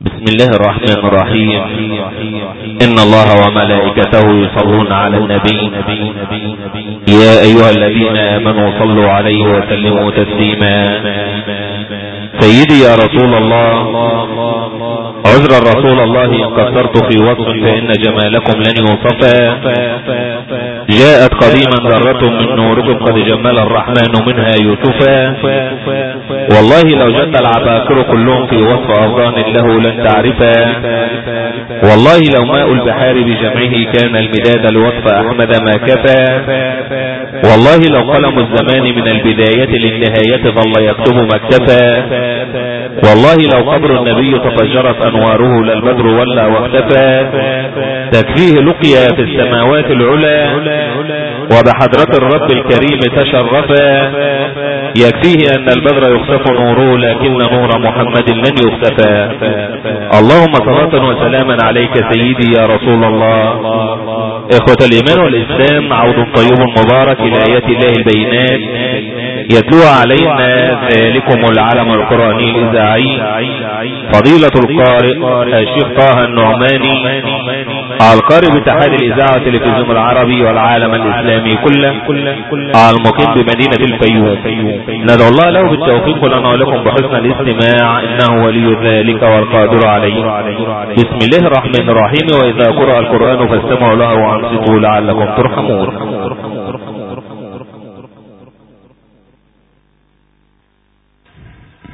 بسم الله الرحمن الرحيم. إن الله وملائكته يصلون على النبي. يا أيها الذين آمنوا صلوا عليه وسلموا تسليما. سيدي يا رسول الله عذر رسول الله قصرت في وصف فإن جمالكم لن يوصفا جاءت قديما ذرة من نوركم قد جمل الرحمن منها يوسفا والله لو جد العباكر كلهم في وصف أفغان له لن تعرفا والله لو ماء البحار بجمعه كان المداد لوصف أحمد ما كفى. والله لو قلم الزمان من البداية للنهاية ظل يكتب ما اكتفى والله لو قبر النبي تفجرت أنواره للبدر ولا واختفى تكفيه لقيا في السماوات العلا وبحضرة الرب الكريم تشرفا. يكفيه أن البدر يخسف نوره لكن نور محمد لن يختفى. اللهم صلاة وسلاما عليك سيدي يا رسول الله. إخوة الإيمان والإسلام عود طيب مبارك إلى آيات الله البينات. يتلو علينا ذلكم العلم القرآني الإذاعي فضيلة القارئ الشيخ طه النعماني القارئ باتحاد الإذاعة والتلفزيون العربي والعالم الإسلامي كله المقيم بمدينة الفيوم. ندعو الله له بالتوفيق لنا ولكم بحسن الاستماع إنه ولي ذلك والقادر عليه. بسم الله الرحمن الرحيم وإذا قرأ القرآن فاستمعوا له وأنصتوا لعلكم ترحمون.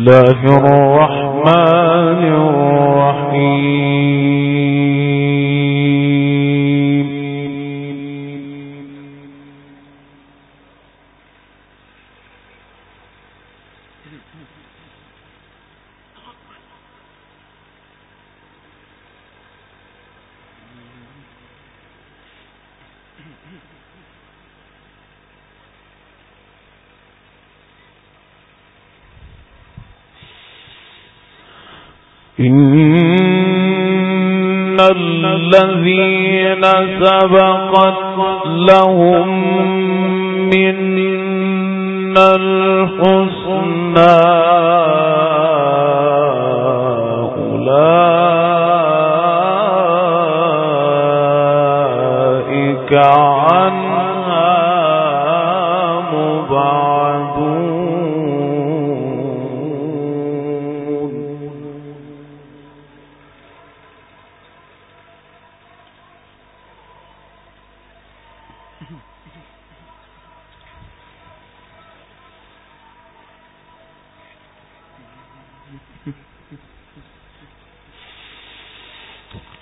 الله الرحمن الرحيم. الذين سبقت لهم من الحسنى.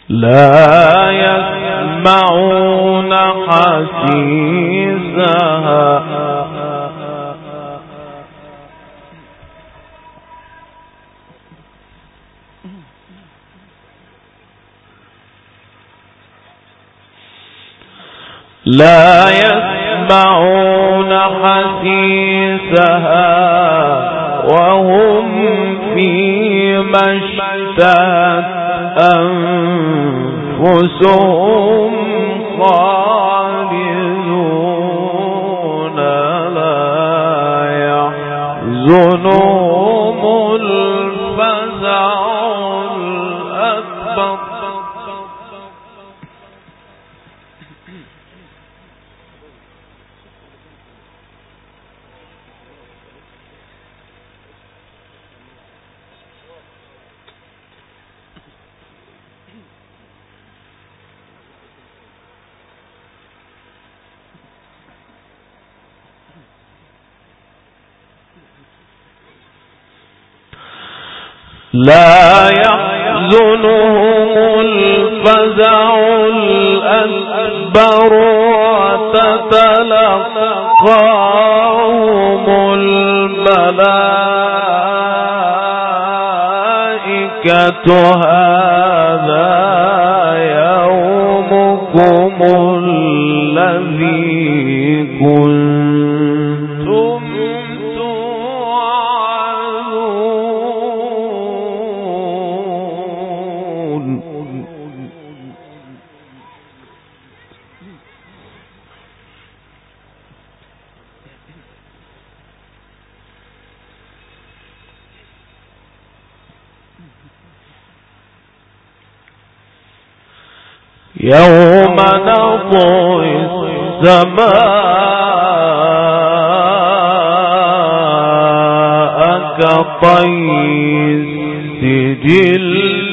لا يسمعون حسيسها. لا يسمعون حسيسها. وهم فيما اشتهت أنفسهم خالدون لا يحزنهم لا يحزنهم الفزع الأكبر وتتلقاهم الملائكة. هذا يومكم الذي يوم نطوي السماء كطي السجل.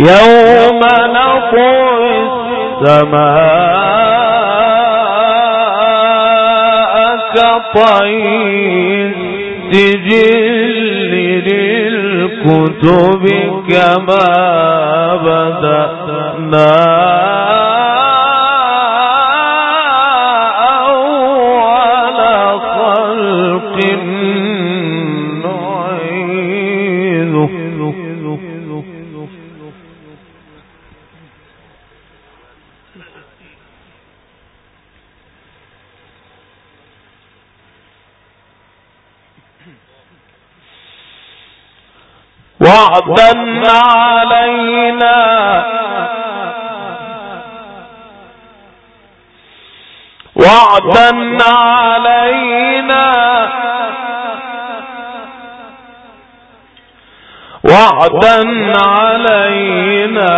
يوم نطوي السماء كطي السجل للكتب كما بدأنا. وعدا علينا. وعدا علينا. وعدا علينا.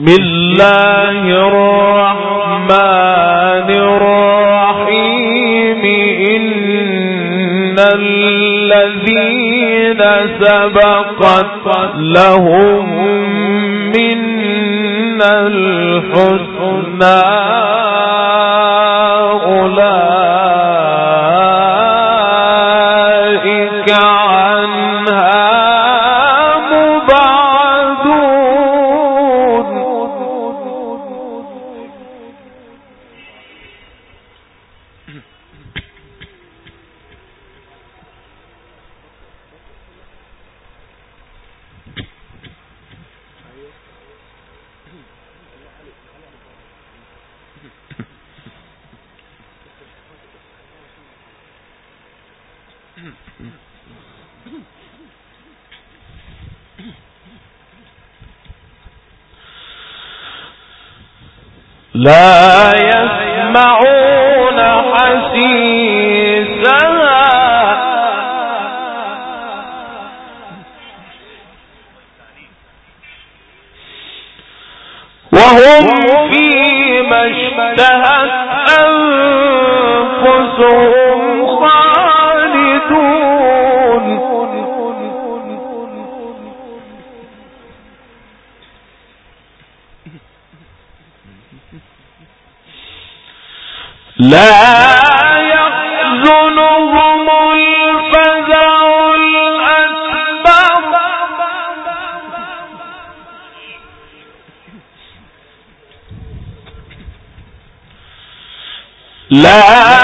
بسم الله الرحمن الرحيم. إن الذين سبقت لهم منا الحسنى. وهم فيما اشتهت أنفسهم خالدون. لا لا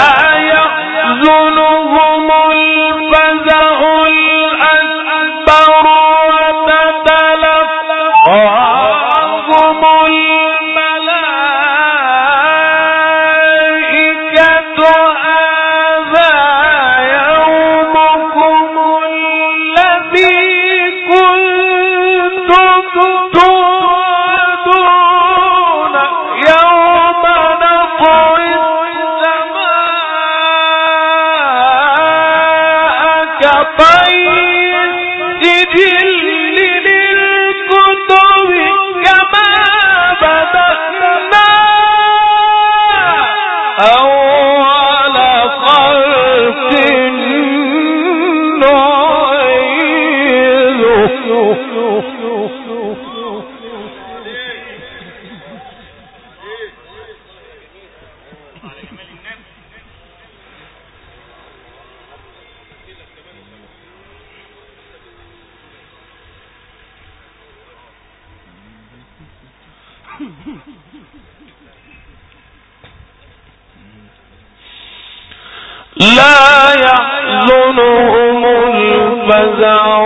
لا يحزنهم الفزع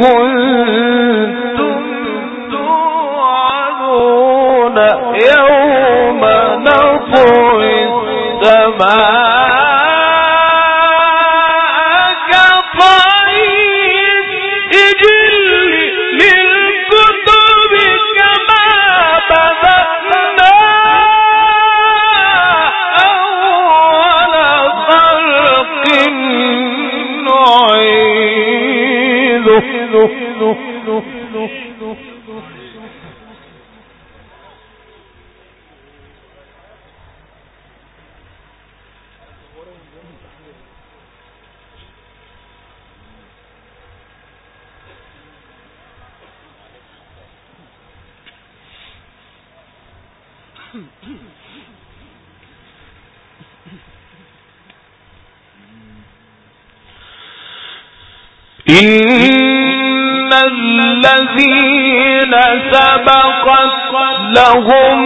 کل إن الذين سبقت لهم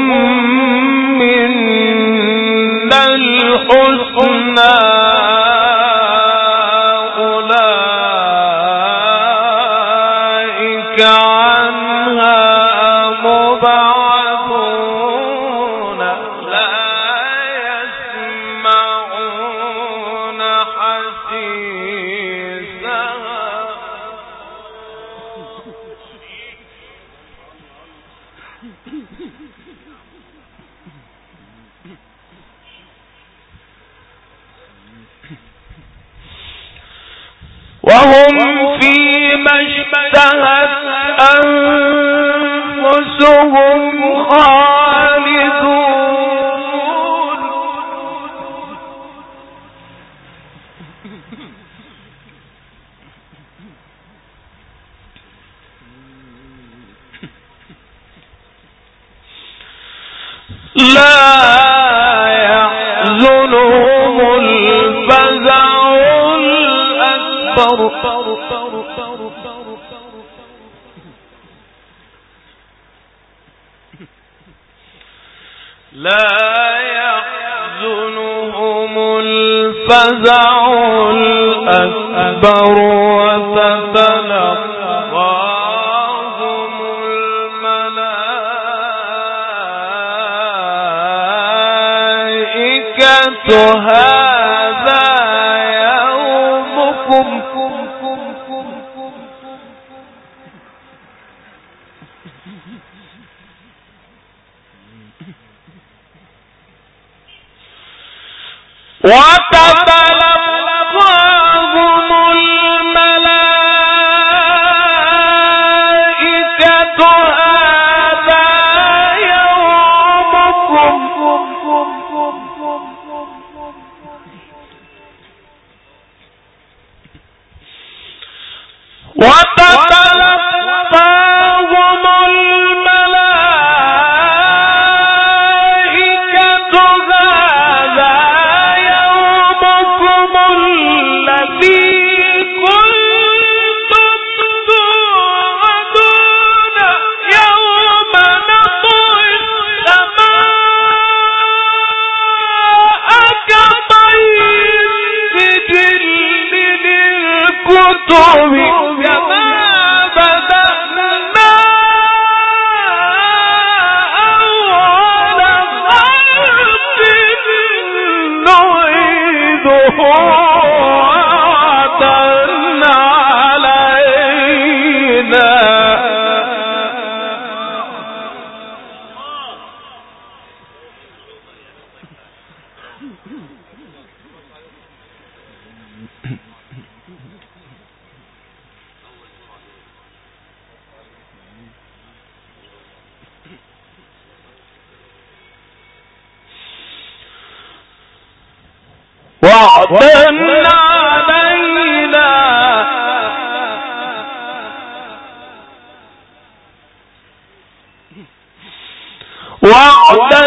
الله فزعوا الأكبر وتتلقاهم الملائكة. هذا يومكم. What does তুমি وعدا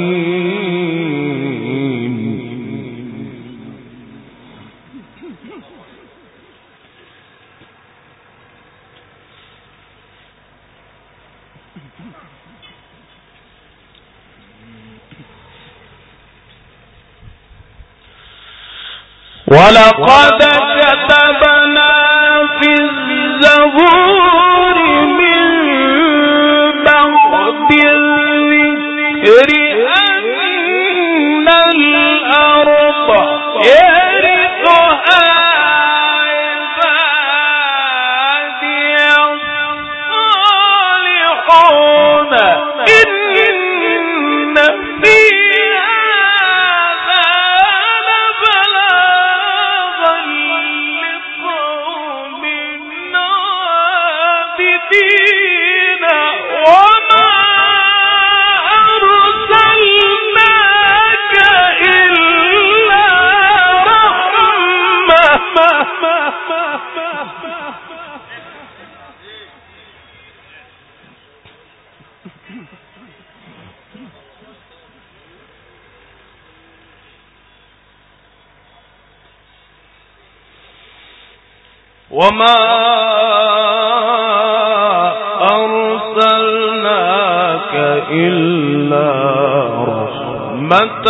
ولقد وما أرسلناك إلا رحمة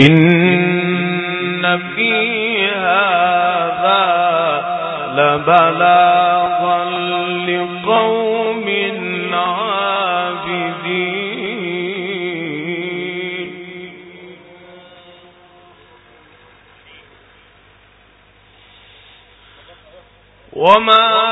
إن في هذا لبلاغا لقوم عابدين. وما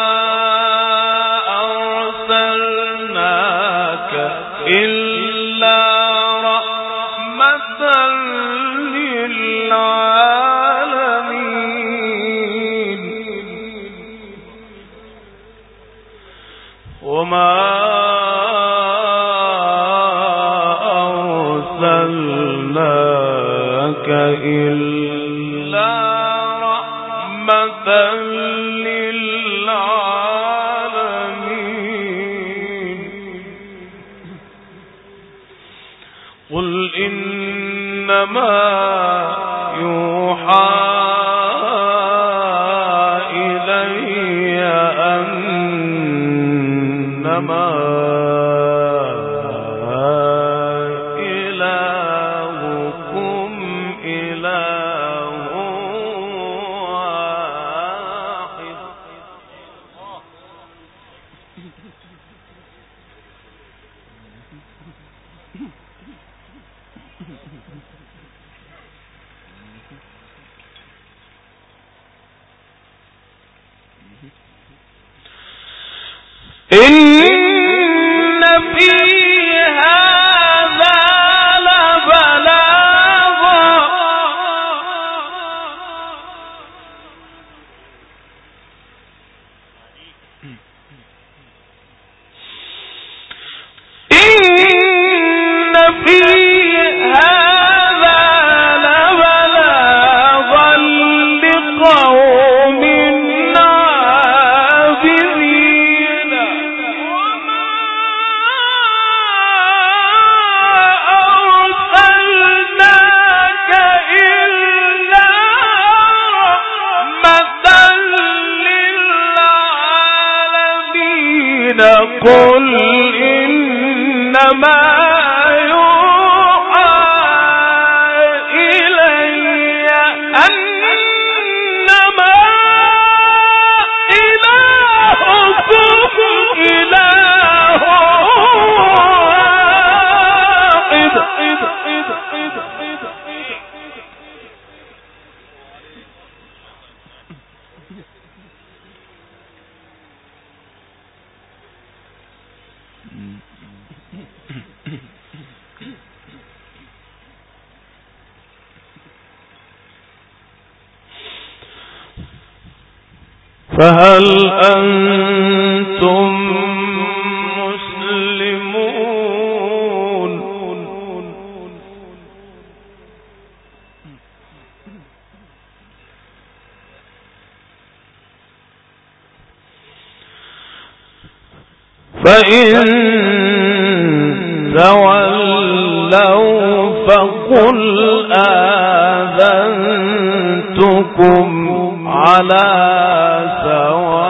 إن فهل أنتم مسلمون؟ فإن تولوا فقل آذنتكم. على سواء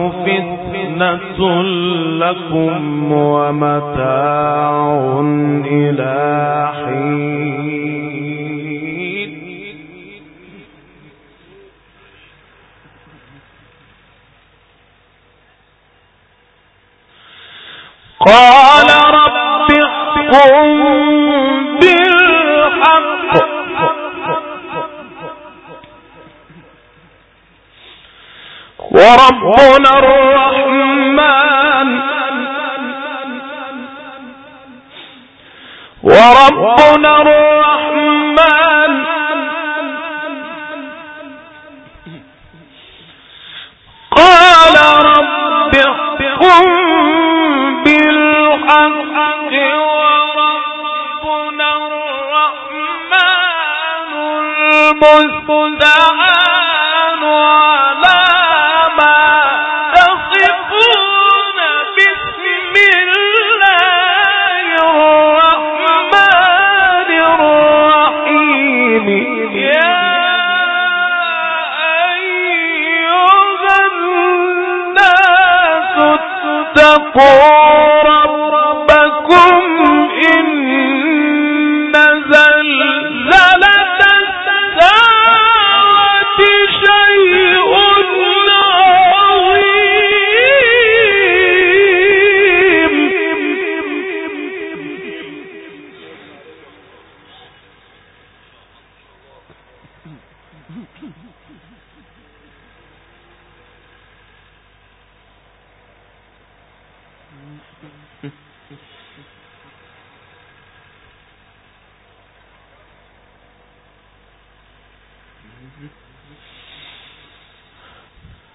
فتنة لكم ومتاع إلى حين. قال رب احكم وربنا الرحمن. وربنا الرحمن. قال رب احكم بالحق وربنا الرحمن المستعان. ربكم إن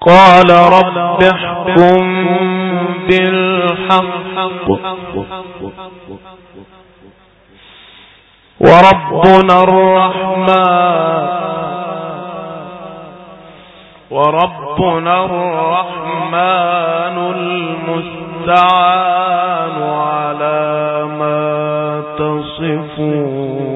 قال رب احكم بالحق. وربنا الرحمن وربنا الرحمن المستعان على ما تصفون.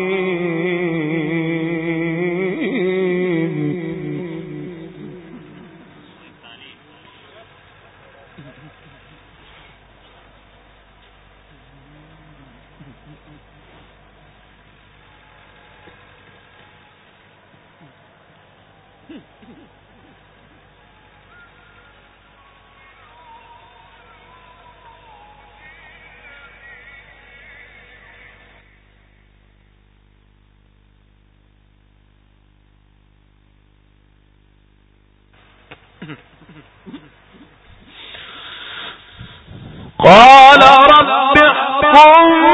قال رب احكم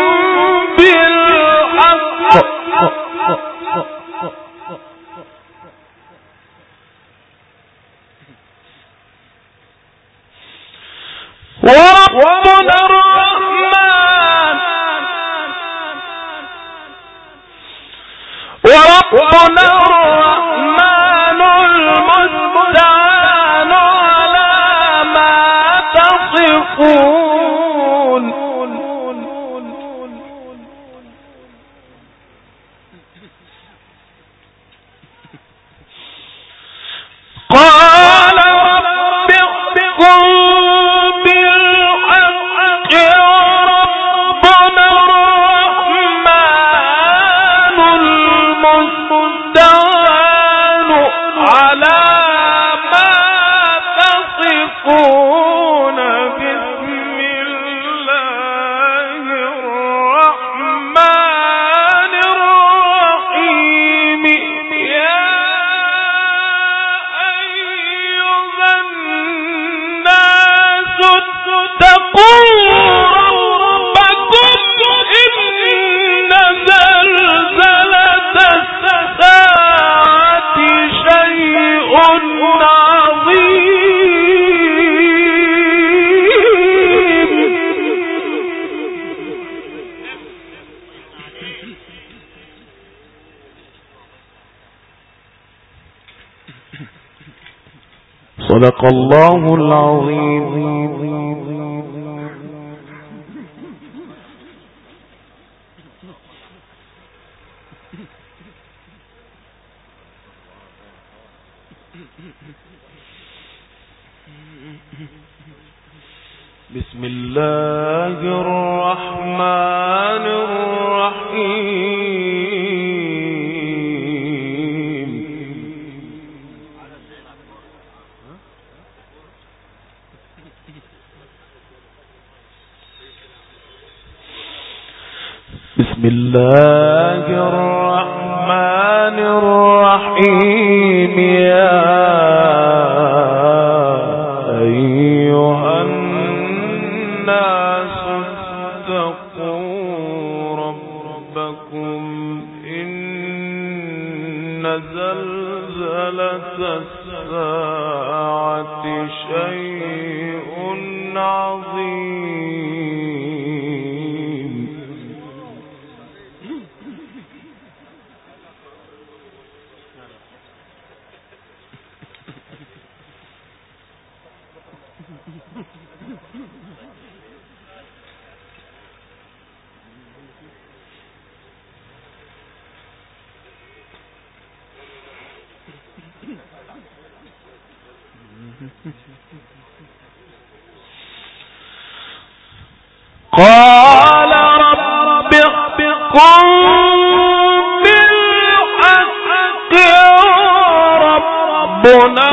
صدق الله العظيم. بسم قال رب بالحق ربنا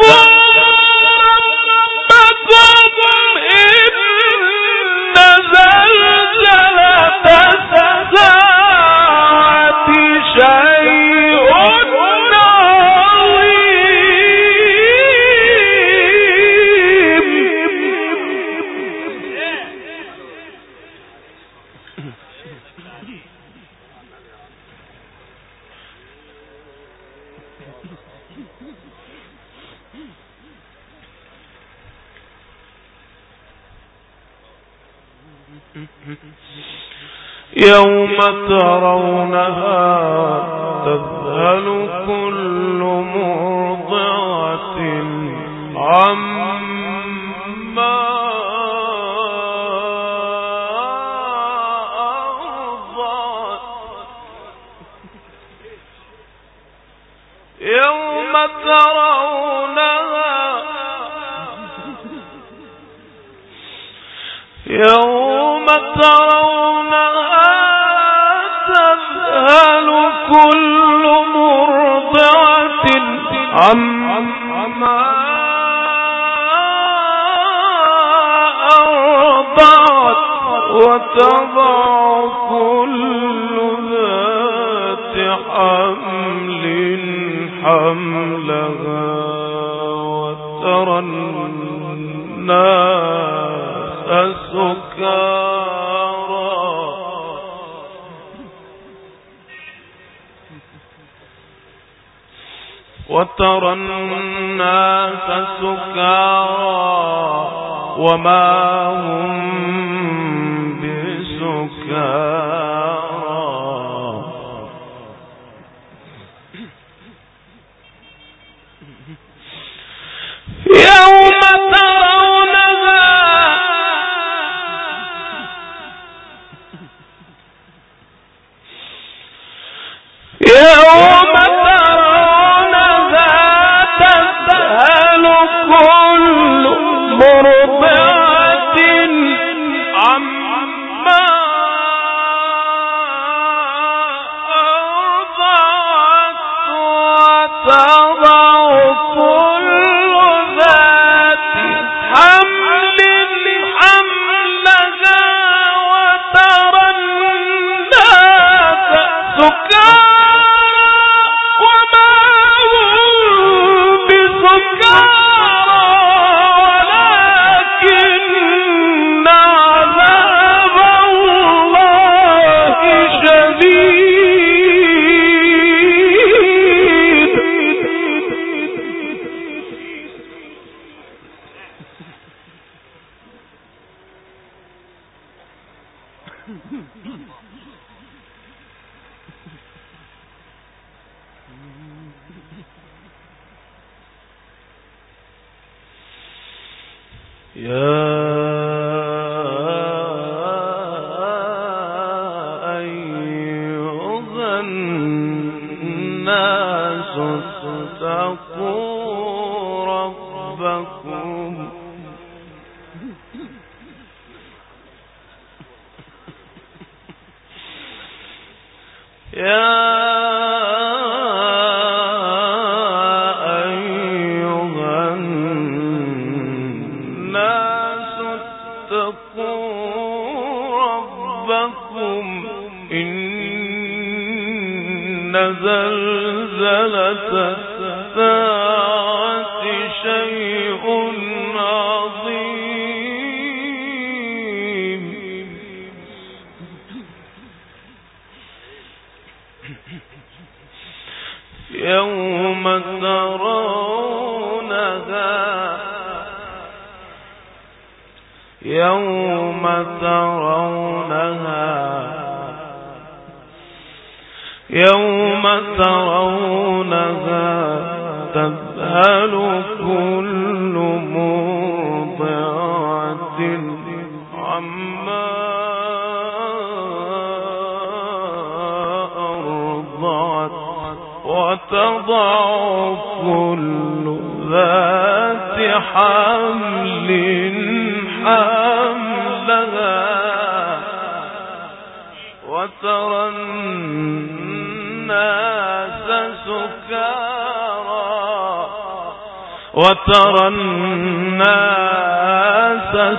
Boom! يوم ترونها تذهل كل مرضعة عما أرضعت. يوم ترونها يوم ترونها كل مرضعة عما أرضعت وتضع كل ذات حمل حملها وترى الناس سكارى. وترى الناس سكارى وما هم بسكارى. يوم ترونها يوم يا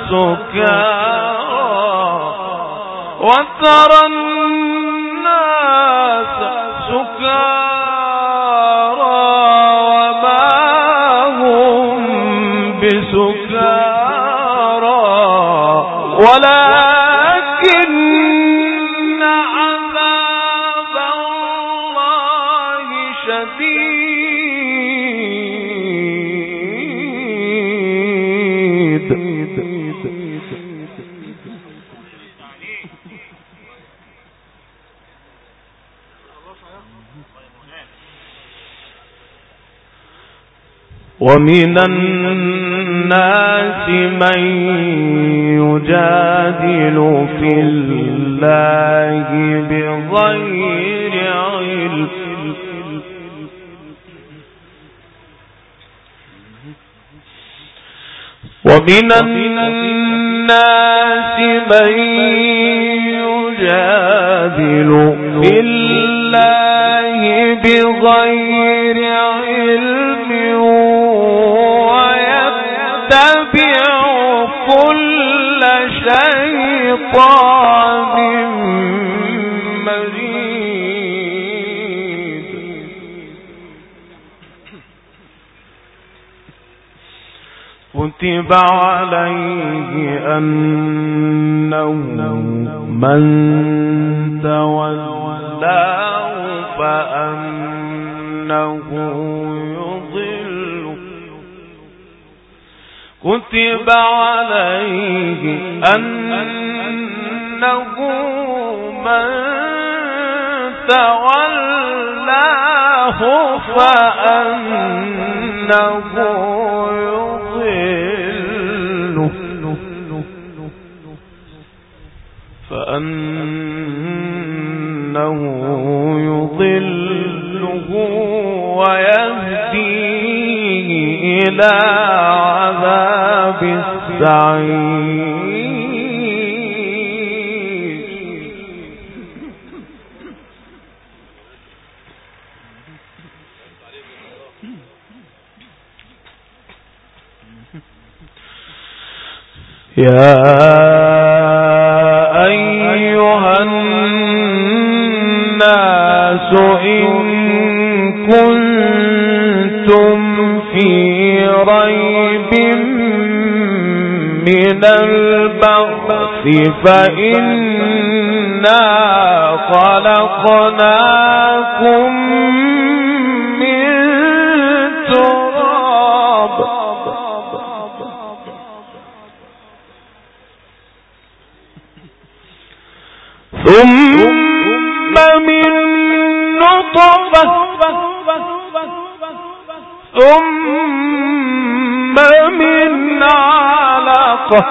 سكارى وترى الناس سكارى ومن الناس من يجادل في الله بغير علم. ومن الناس من يجادل في الله بغير علم. كتب عليه أنه من تولاه فأنه يضل. كتب عليه أنه من تولاه فأنه يضل. فأنه يضله ويهديه إلى عذاب السعير. يا أيها الناس إن كنتم في ريب من البعث فإنا خلقناكم ثم من نطفة ثم من علقة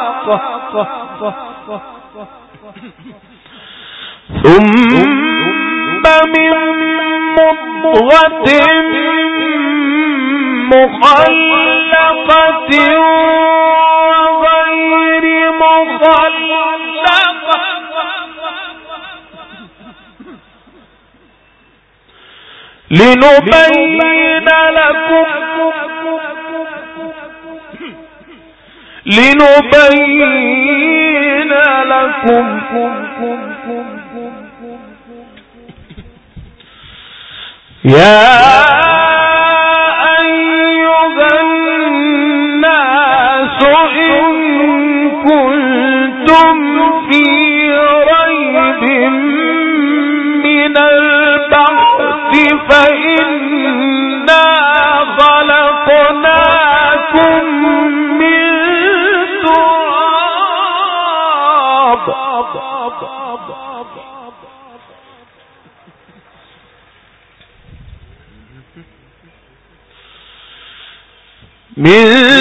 ثم من مضغة مخلقة لنبين لكم لنبين لكم يا من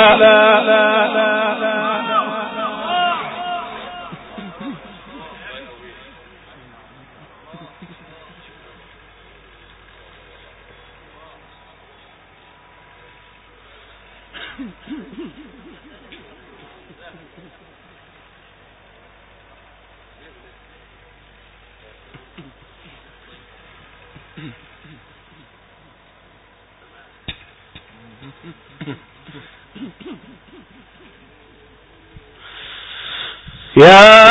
Yeah.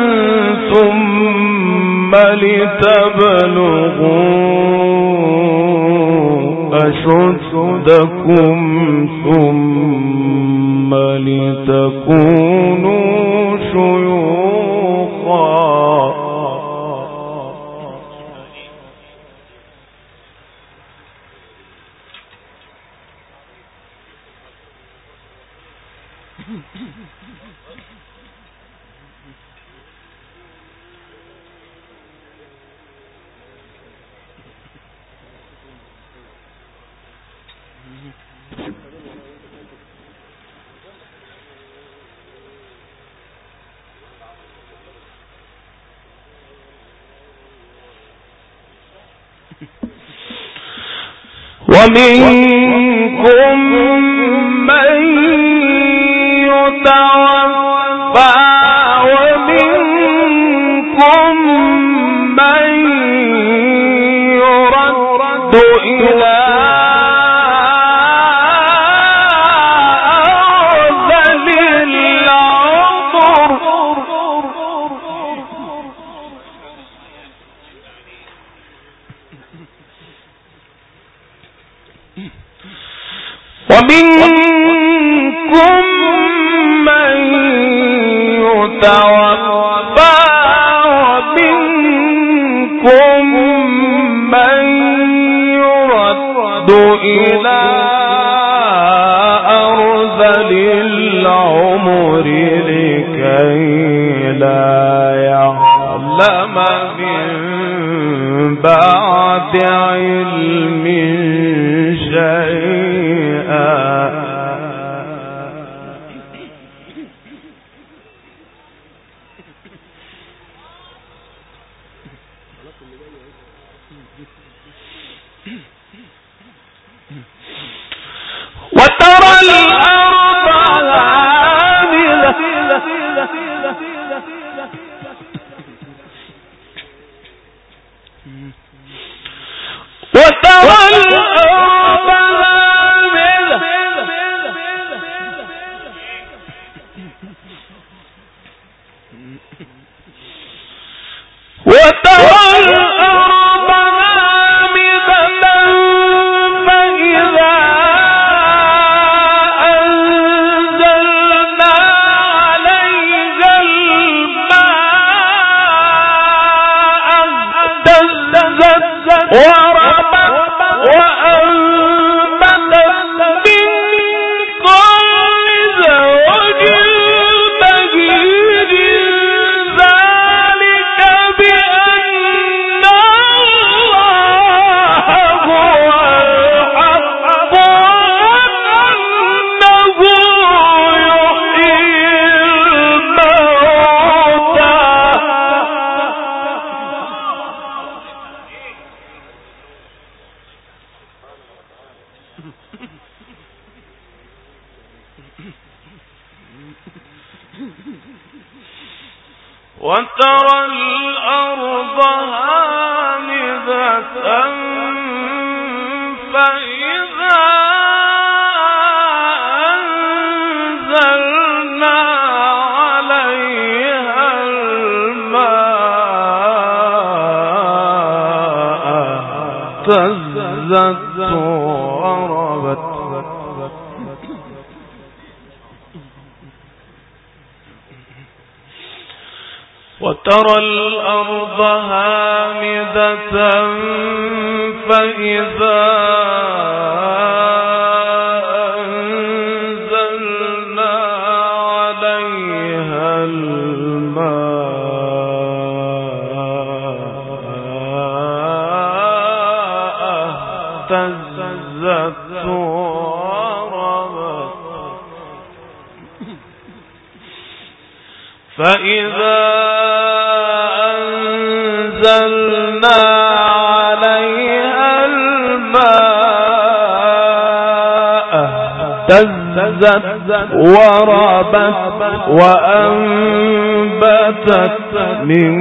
أشدكم ومنكم بعد علم وترى وترى الأرض هامدة فإذا فإذا أنزلنا عليها الماء اهتزت وربت وأنبتت من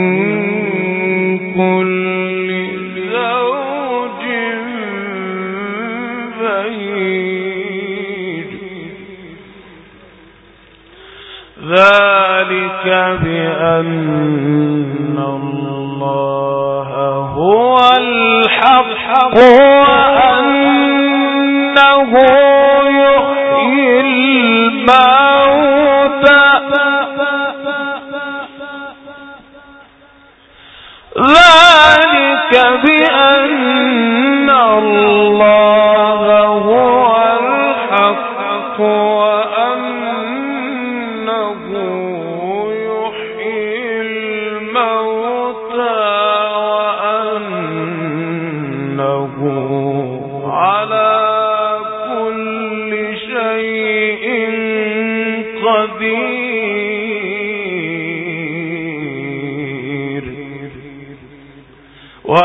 بأن الله هو الحق.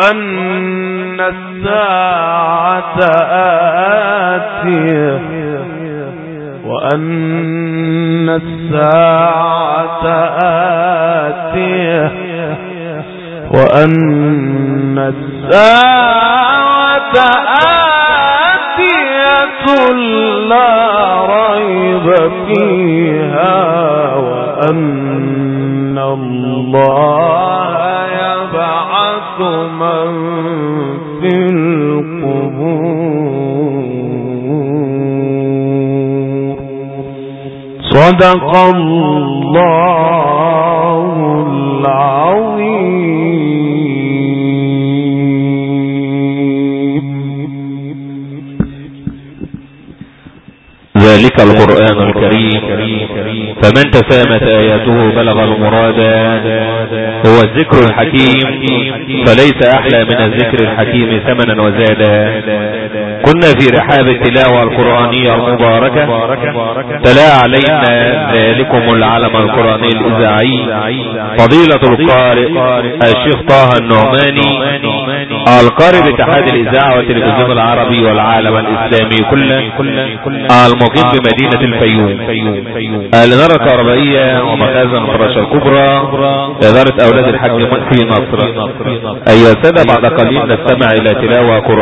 وأن الساعة آتية. وأن الساعة آتية. وأن الساعة آتية لا ريب فيها. وأن الله صدق الله العظيم. ذلك القرآن الكريم. فمن تسامت آياته بلغ المراد هو الذكر الحكيم فليس أحلى من الذكر الحكيم ثمنا وزادا. كنا في رحاب التلاوة القرآنية المباركة. تلا علينا ذلكم العلم القرآني الإذاعي فضيلة القارئ الشيخ طه النعماني. القارئ باتحاد الإذاعة والتلفزيون العربي والعالم الإسلامي كله المقيم بمدينة الفيوم. الإدارة الكهربائية ومخازن الفراشة الكبرى إدارة أولاد الحاج في مصر أيها السادة بعد قليل نستمع إلى تلاوة قرآن